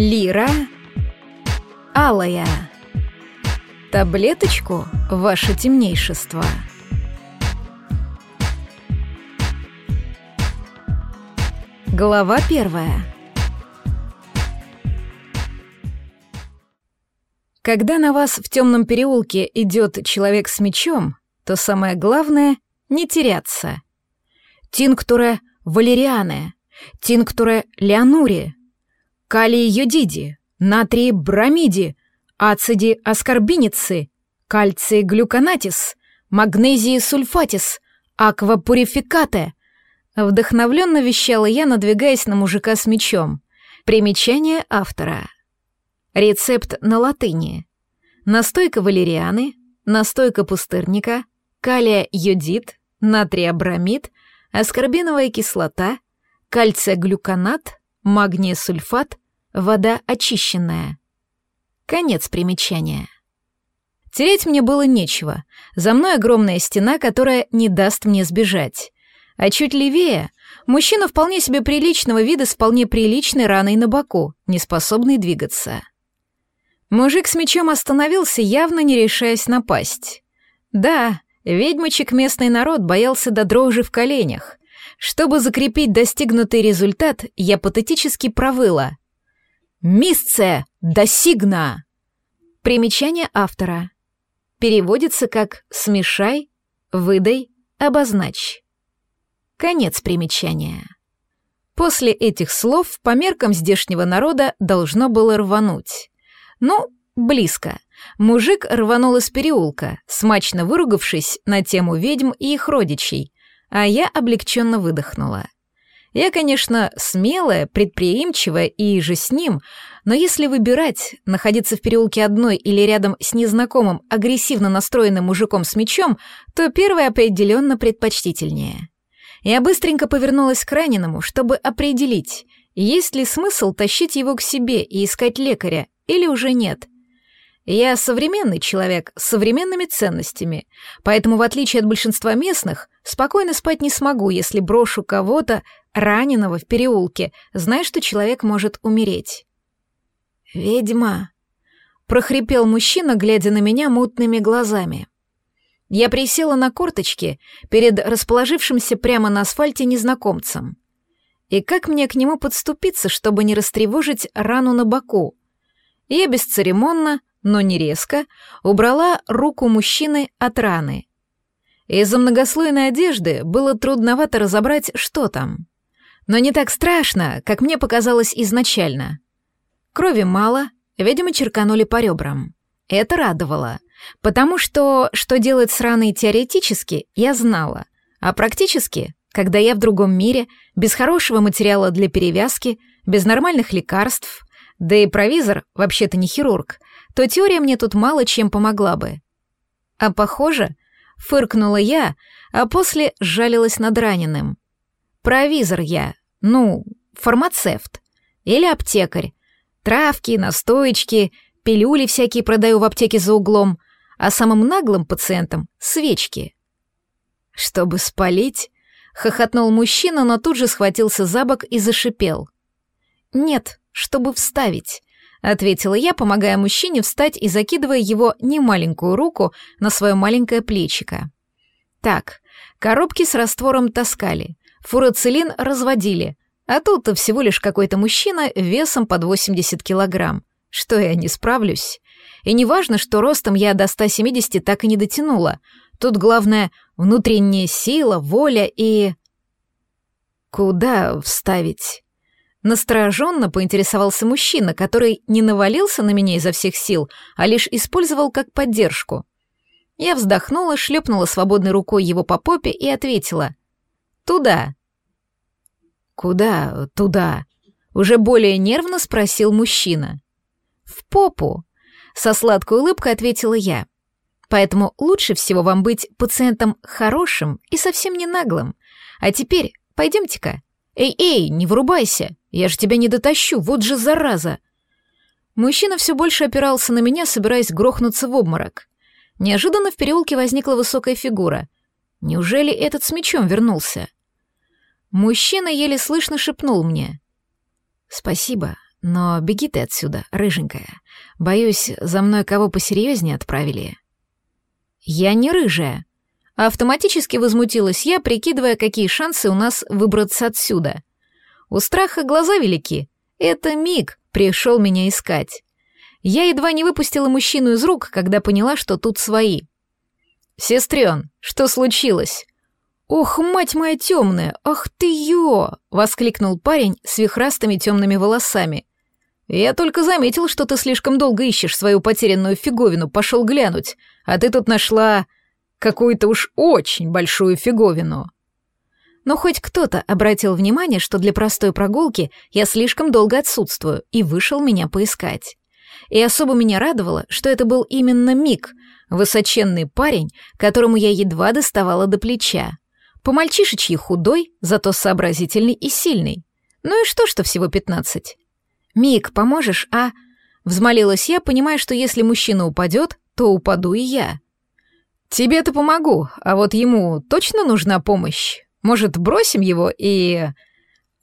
Лира. Алая. Таблеточку, ваше темнейшество. Глава первая. Когда на вас в темном переулке идет человек с мечом, то самое главное — не теряться. Тинктуре валериане, тинктуре леонури, калий йодиди, натрий бромиди, ациди аскорбиницы, кальций глюконатис, магнезии сульфатис, аквапурификате. Вдохновленно вещала я, надвигаясь на мужика с мечом. Примечание автора. Рецепт на латыни. Настойка валерианы, настойка пустырника, калия-йодид, натрия-бромид, аскорбиновая кислота, кальция-глюконат, магния-сульфат, вода очищенная. Конец примечания. Тереть мне было нечего. За мной огромная стена, которая не даст мне сбежать. А чуть левее — мужчина вполне себе приличного вида с вполне приличной раной на боку, не способный двигаться. Мужик с мечом остановился, явно не решаясь напасть. Да, ведьмочек местный народ боялся до дрожи в коленях. Чтобы закрепить достигнутый результат, я патетически провыла. «Мисце! Досигна!» Примечание автора. Переводится как «смешай», «выдай», «обозначь». Конец примечания. После этих слов по меркам здешнего народа должно было рвануть. Ну, близко. Мужик рванул из переулка, смачно выругавшись на тему ведьм и их родичей, а я облегченно выдохнула. Я, конечно, смелая, предприимчивая и же с ним, но если выбирать, находиться в переулке одной или рядом с незнакомым, агрессивно настроенным мужиком с мечом, то первое определенно предпочтительнее. Я быстренько повернулась к раненому, чтобы определить, есть ли смысл тащить его к себе и искать лекаря, или уже нет. Я современный человек с современными ценностями, поэтому, в отличие от большинства местных, спокойно спать не смогу, если брошу кого-то, раненого в переулке, зная, что человек может умереть. «Ведьма!» — прохрипел мужчина, глядя на меня мутными глазами. Я присела на корточки перед расположившимся прямо на асфальте незнакомцем. И как мне к нему подступиться, чтобы не растревожить рану на боку? Я бесцеремонно, но не резко, убрала руку мужчины от раны. Из-за многослойной одежды было трудновато разобрать, что там. Но не так страшно, как мне показалось изначально. Крови мало, видимо, черканули по ребрам. Это радовало, потому что, что делать с раной теоретически, я знала, а практически, когда я в другом мире, без хорошего материала для перевязки, без нормальных лекарств, да и провизор вообще-то не хирург, то теория мне тут мало чем помогла бы. А похоже, фыркнула я, а после жалилась над раненым. Провизор я, ну, фармацевт. Или аптекарь. Травки, настоечки, пилюли всякие продаю в аптеке за углом, а самым наглым пациентам — свечки. Чтобы спалить, хохотнул мужчина, но тут же схватился за бок и зашипел. Нет, чтобы вставить. — ответила я, помогая мужчине встать и закидывая его немаленькую руку на свое маленькое плечико. Так, коробки с раствором таскали, фуроцилин разводили, а тут всего лишь какой-то мужчина весом под 80 килограмм. Что я не справлюсь? И не важно, что ростом я до 170 так и не дотянула. Тут главное — внутренняя сила, воля и... Куда вставить? Настороженно поинтересовался мужчина, который не навалился на меня изо всех сил, а лишь использовал как поддержку. Я вздохнула, шлепнула свободной рукой его по попе и ответила. «Туда». «Куда туда?» — уже более нервно спросил мужчина. «В попу», — со сладкой улыбкой ответила я. «Поэтому лучше всего вам быть пациентом хорошим и совсем не наглым. А теперь пойдемте-ка. Эй-эй, не врубайся!» Я же тебя не дотащу, вот же зараза!» Мужчина все больше опирался на меня, собираясь грохнуться в обморок. Неожиданно в переулке возникла высокая фигура. Неужели этот с мечом вернулся? Мужчина еле слышно шепнул мне. «Спасибо, Но беги ты отсюда, рыженькая. Боюсь, за мной кого посерьезнее отправили. Я не рыжая. Автоматически возмутилась я, прикидывая, какие шансы у нас выбраться отсюда. У страха глаза велики. Это миг пришел меня искать. Я едва не выпустила мужчину из рук, когда поняла, что тут свои. «Сестрен, что случилось?» «Ох, мать моя темная, ах ты ё!» — воскликнул парень с вихрастыми темными волосами. «Я только заметил, что ты слишком долго ищешь свою потерянную фиговину, пошел глянуть, а ты тут нашла какую-то уж очень большую фиговину». Но хоть кто-то обратил внимание, что для простой прогулки я слишком долго отсутствую, и вышел меня поискать. И особо меня радовало, что это был именно Мик, высоченный парень, которому я едва доставала до плеча. По-мальчишечьи худой, зато сообразительный и сильный. Ну и что, что всего пятнадцать? «Мик, поможешь, а?» Взмолилась я, понимая, что если мужчина упадет, то упаду и я. «Тебе-то помогу, а вот ему точно нужна помощь? Может, бросим его и...»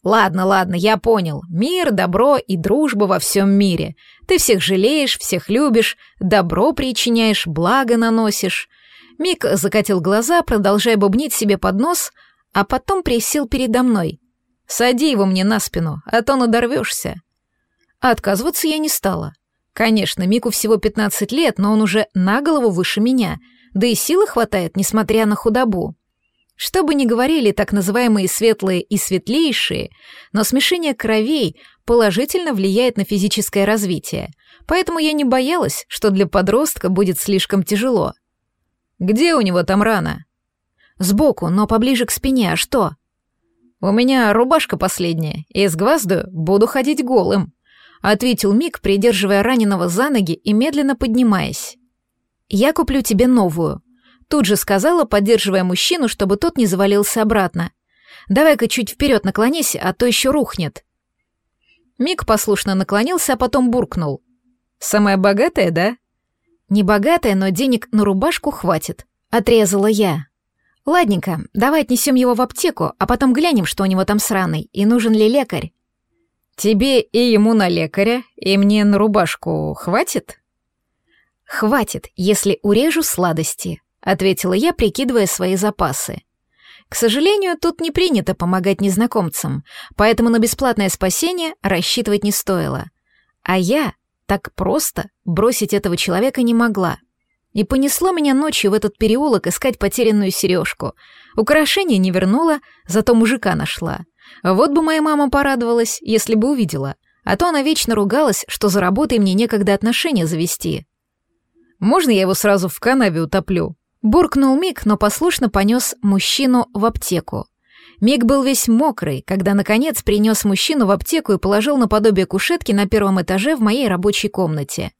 «Ладно, ладно, я понял. Мир, добро и дружба во всем мире. Ты всех жалеешь, всех любишь, добро причиняешь, благо наносишь». Мик закатил глаза, продолжая бубнить себе под нос, а потом присел передо мной. «Сади его мне на спину, а то надорвешься». А отказываться я не стала. Конечно, Мику всего 15 лет, но он уже на голову выше меня, да и силы хватает, несмотря на худобу. Что бы ни говорили так называемые светлые и светлейшие, но смешение кровей положительно влияет на физическое развитие, поэтому я не боялась, что для подростка будет слишком тяжело. «Где у него там рана?» «Сбоку, но поближе к спине, а что?» «У меня рубашка последняя, и с гвозду буду ходить голым», ответил Мик, придерживая раненого за ноги и медленно поднимаясь. «Я куплю тебе новую», тут же сказала, поддерживая мужчину, чтобы тот не завалился обратно. «Давай-ка чуть вперед наклонись, а то еще рухнет». Мик послушно наклонился, а потом буркнул. «Самая богатая, да?» «Не богатая, но денег на рубашку хватит», — отрезала я. «Ладненько, давай отнесем его в аптеку, а потом глянем, что у него там сраный, и нужен ли лекарь». «Тебе и ему на лекаря, и мне на рубашку хватит?» «Хватит, если урежу сладости», — ответила я, прикидывая свои запасы. К сожалению, тут не принято помогать незнакомцам, поэтому на бесплатное спасение рассчитывать не стоило. А я так просто бросить этого человека не могла. И понесло меня ночью в этот переулок искать потерянную сережку. Украшение не вернула, зато мужика нашла — вот бы моя мама порадовалась, если бы увидела, а то она вечно ругалась, что за работой мне некогда отношения завести. «Можно я его сразу в канаве утоплю?» Буркнул Мик, но послушно понес мужчину в аптеку. Мик был весь мокрый, когда, наконец, принес мужчину в аптеку и положил наподобие кушетки на первом этаже в моей рабочей комнате.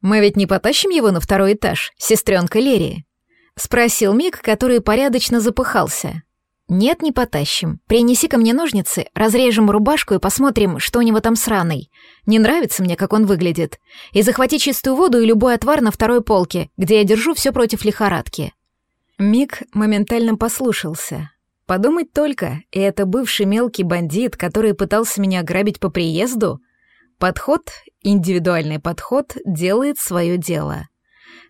«Мы ведь не потащим его на второй этаж, сестренка Лерии?» — спросил Мик, который порядочно запыхался. «Нет, не потащим. Принеси ко мне ножницы, разрежем рубашку и посмотрим, что у него там с раной. Не нравится мне, как он выглядит. И захвати чистую воду и любой отвар на второй полке, где я держу все против лихорадки». Мик моментально послушался. Подумать только, и это бывший мелкий бандит, который пытался меня ограбить по приезду. Подход, индивидуальный подход, делает свое дело.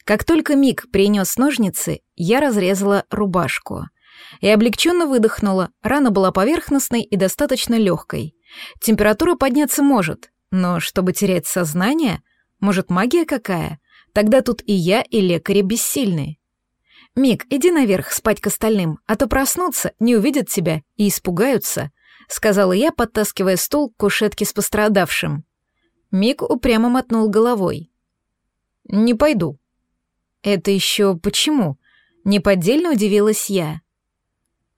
Как только Мик принес ножницы, я разрезала рубашку — и облегченно выдохнула. Рана была поверхностной и достаточно легкой. Температура подняться может, но чтобы терять сознание, может магия какая? Тогда тут и я, и лекари бессильны. «Мик, иди наверх спать к остальным, а то проснутся, не увидят тебя и испугаются», — сказала я, подтаскивая стул к кушетке с пострадавшим. Мик упрямо мотнул головой. «Не пойду». «Это еще почему?» — неподдельно удивилась я.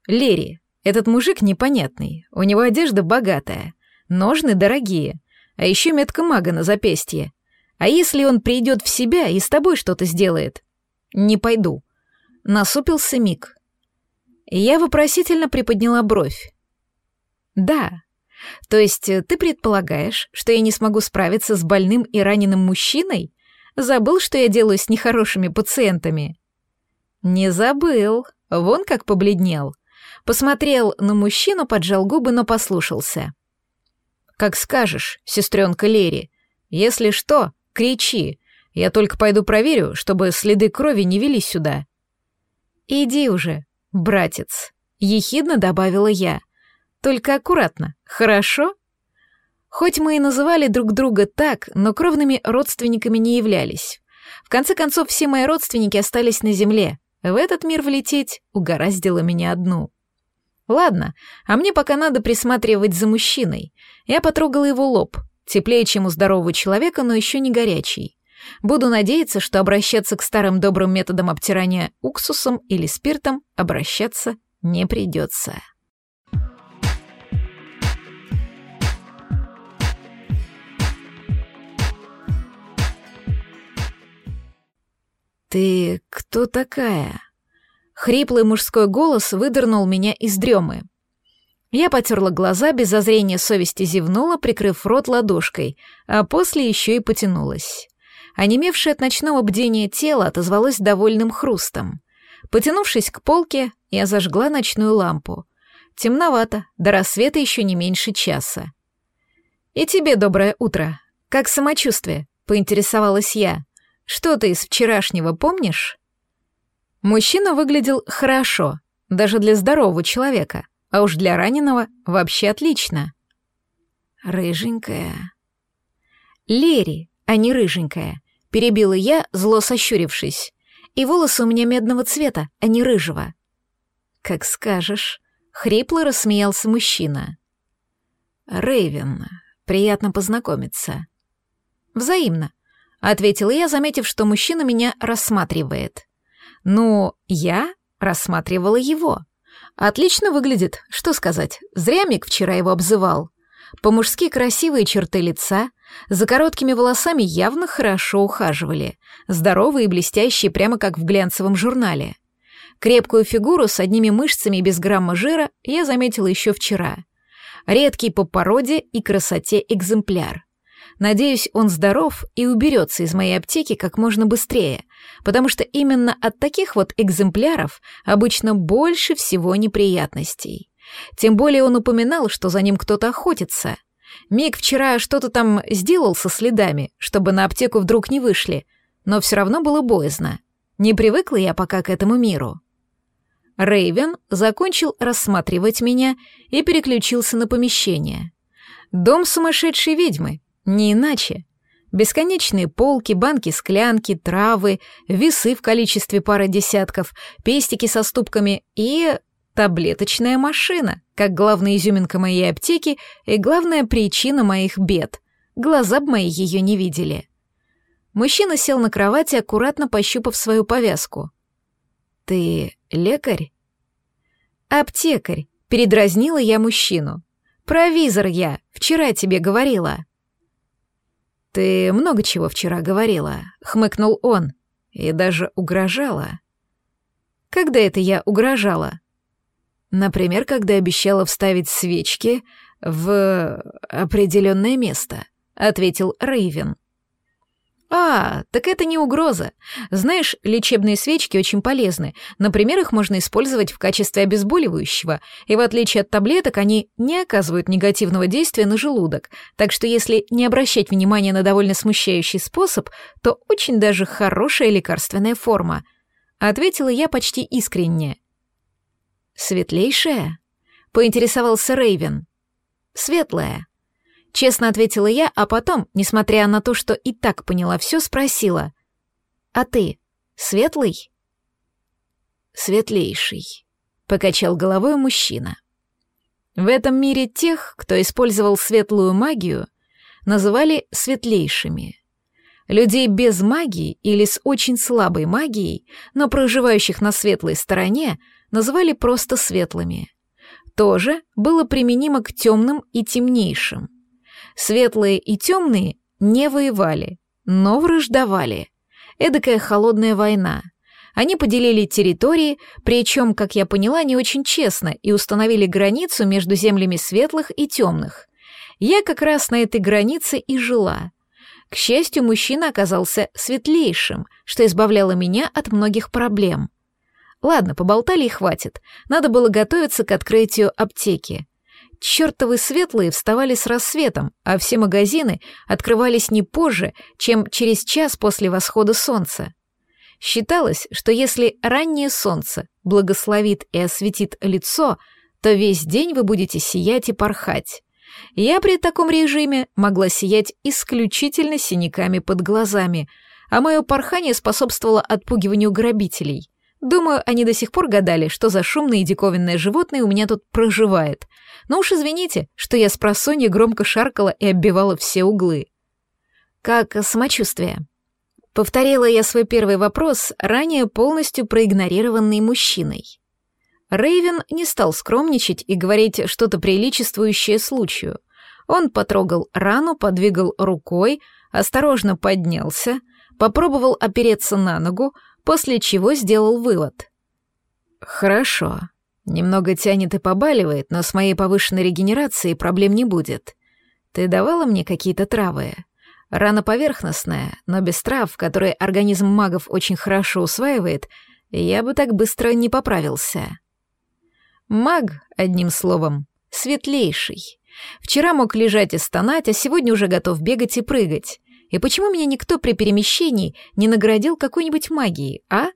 Лери, этот мужик непонятный, у него одежда богатая, ножны дорогие, а еще метка мага на запястье. А если он придет в себя и с тобой что-то сделает? Не пойду. Насупился Мик. Я вопросительно приподняла бровь. Да. То есть ты предполагаешь, что я не смогу справиться с больным и раненым мужчиной? Забыл, что я делаю с нехорошими пациентами? Не забыл. Вон как побледнел. Посмотрел на мужчину, поджал губы, но послушался. Как скажешь, сестренка Лери. Если что, кричи. Я только пойду проверю, чтобы следы крови не вели сюда. Иди уже, братец, ехидно добавила я. Только аккуратно, хорошо? Хоть мы и называли друг друга так, но кровными родственниками не являлись. В конце концов, все мои родственники остались на земле. В этот мир влететь угораздило меня одну. Ладно, а мне пока надо присматривать за мужчиной. Я потрогала его лоб, теплее, чем у здорового человека, но еще не горячий. Буду надеяться, что обращаться к старым добрым методам обтирания уксусом или спиртом обращаться не придется. «Ты кто такая?» Хриплый мужской голос выдернул меня из дремы. Я потерла глаза, без зазрения совести зевнула, прикрыв рот ладошкой, а после еще и потянулась. Онемевшее от ночного бдения тело отозвалось довольным хрустом. Потянувшись к полке, я зажгла ночную лампу. Темновато, до рассвета еще не меньше часа. «И тебе доброе утро. Как самочувствие?» — поинтересовалась я. «Что ты из вчерашнего помнишь?» Мужчина выглядел хорошо, даже для здорового человека, а уж для раненого вообще отлично. Рыженькая. Лери, а не рыженькая, перебила я, зло сощурившись. И волосы у меня медного цвета, а не рыжего. Как скажешь, хрипло рассмеялся мужчина. Рейвен, приятно познакомиться. Взаимно, ответила я, заметив, что мужчина меня рассматривает. Ну, я рассматривала его. Отлично выглядит, что сказать. Зря Мик вчера его обзывал. По-мужски красивые черты лица, за короткими волосами явно хорошо ухаживали. Здоровые и блестящие, прямо как в глянцевом журнале. Крепкую фигуру с одними мышцами и без грамма жира я заметила еще вчера. Редкий по породе и красоте экземпляр. Надеюсь, он здоров и уберется из моей аптеки как можно быстрее, потому что именно от таких вот экземпляров обычно больше всего неприятностей. Тем более он упоминал, что за ним кто-то охотится. Мик вчера что-то там сделал со следами, чтобы на аптеку вдруг не вышли, но все равно было боязно. Не привыкла я пока к этому миру. Рейвен закончил рассматривать меня и переключился на помещение. Дом сумасшедшей ведьмы, не иначе. Бесконечные полки, банки-склянки, травы, весы в количестве пары десятков, пестики со ступками и таблеточная машина, как главная изюминка моей аптеки и главная причина моих бед. Глаза б мои ее не видели. Мужчина сел на кровати, аккуратно пощупав свою повязку. «Ты лекарь?» «Аптекарь», — передразнила я мужчину. «Провизор я, вчера тебе говорила». «Ты много чего вчера говорила», — хмыкнул он, — «и даже угрожала». «Когда это я угрожала?» «Например, когда обещала вставить свечки в определенное место», — ответил Рейвен. «А, так это не угроза. Знаешь, лечебные свечки очень полезны. Например, их можно использовать в качестве обезболивающего, и в отличие от таблеток они не оказывают негативного действия на желудок, так что если не обращать внимания на довольно смущающий способ, то очень даже хорошая лекарственная форма», — ответила я почти искренне. «Светлейшая?» — поинтересовался Рейвен. «Светлая», Честно ответила я, а потом, несмотря на то, что и так поняла все, спросила. «А ты светлый?» «Светлейший», — покачал головой мужчина. В этом мире тех, кто использовал светлую магию, называли светлейшими. Людей без магии или с очень слабой магией, но проживающих на светлой стороне, называли просто светлыми. Тоже было применимо к темным и темнейшим. Светлые и темные не воевали, но враждовали. Эдакая холодная война. Они поделили территории, причем, как я поняла, не очень честно, и установили границу между землями светлых и темных. Я как раз на этой границе и жила. К счастью, мужчина оказался светлейшим, что избавляло меня от многих проблем. Ладно, поболтали и хватит. Надо было готовиться к открытию аптеки. Чертовы светлые вставали с рассветом, а все магазины открывались не позже, чем через час после восхода солнца. Считалось, что если раннее солнце благословит и осветит лицо, то весь день вы будете сиять и порхать. Я при таком режиме могла сиять исключительно синяками под глазами, а мое порхание способствовало отпугиванию грабителей. Думаю, они до сих пор гадали, что за шумное и диковинное животное у меня тут проживает. Но уж извините, что я с просонья громко шаркала и оббивала все углы. Как самочувствие? Повторила я свой первый вопрос, ранее полностью проигнорированный мужчиной. Рейвен не стал скромничать и говорить что-то приличествующее случаю. Он потрогал рану, подвигал рукой, осторожно поднялся, попробовал опереться на ногу, после чего сделал вывод. «Хорошо. Немного тянет и побаливает, но с моей повышенной регенерацией проблем не будет. Ты давала мне какие-то травы?» Рана поверхностная, но без трав, которые организм магов очень хорошо усваивает, я бы так быстро не поправился. Маг, одним словом, светлейший. Вчера мог лежать и стонать, а сегодня уже готов бегать и прыгать. И почему меня никто при перемещении не наградил какой-нибудь магией, а?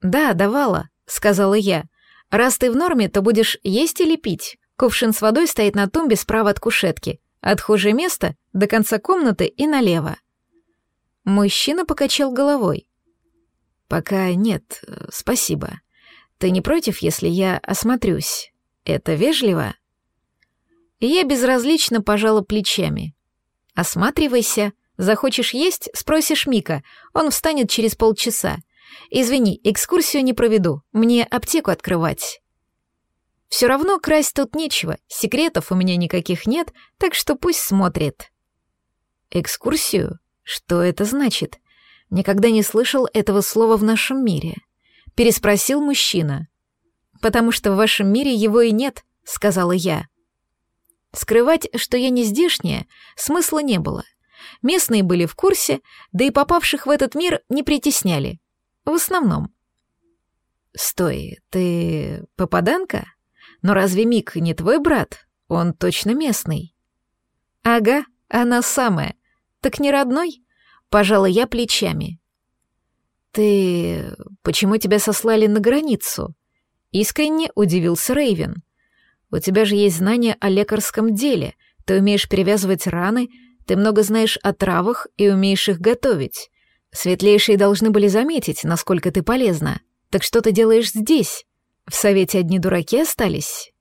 «Да, давала», — сказала я. «Раз ты в норме, то будешь есть или пить. Кувшин с водой стоит на тумбе справа от кушетки. Отхожее место до конца комнаты и налево. Мужчина покачал головой. «Пока нет, спасибо. Ты не против, если я осмотрюсь? Это вежливо?» Я безразлично пожала плечами. «Осматривайся. Захочешь есть, спросишь Мика. Он встанет через полчаса. Извини, экскурсию не проведу. Мне аптеку открывать». Все равно красть тут нечего, секретов у меня никаких нет, так что пусть смотрит. Экскурсию? Что это значит? Никогда не слышал этого слова в нашем мире. Переспросил мужчина. Потому что в вашем мире его и нет, сказала я. Скрывать, что я не здешняя, смысла не было. Местные были в курсе, да и попавших в этот мир не притесняли. В основном. «Стой, ты попаданка?» Но разве Мик не твой брат? Он точно местный. Ага, она самая. Так не родной? Пожала я плечами. Ты... Почему тебя сослали на границу? Искренне удивился Рейвен. У тебя же есть знания о лекарском деле. Ты умеешь перевязывать раны, ты много знаешь о травах и умеешь их готовить. Светлейшие должны были заметить, насколько ты полезна. Так что ты делаешь здесь? В совете одни дураки остались?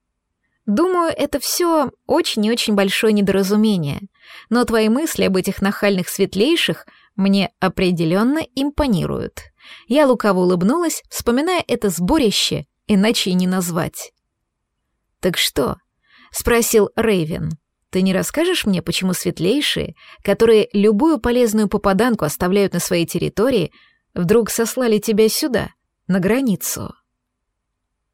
Думаю, это все очень и очень большое недоразумение, но твои мысли об этих нахальных светлейших мне определенно импонируют. Я лукаво улыбнулась, вспоминая это сборище, иначе и не назвать. «Так что?» — спросил Рейвен. «Ты не расскажешь мне, почему светлейшие, которые любую полезную попаданку оставляют на своей территории, вдруг сослали тебя сюда, на границу?»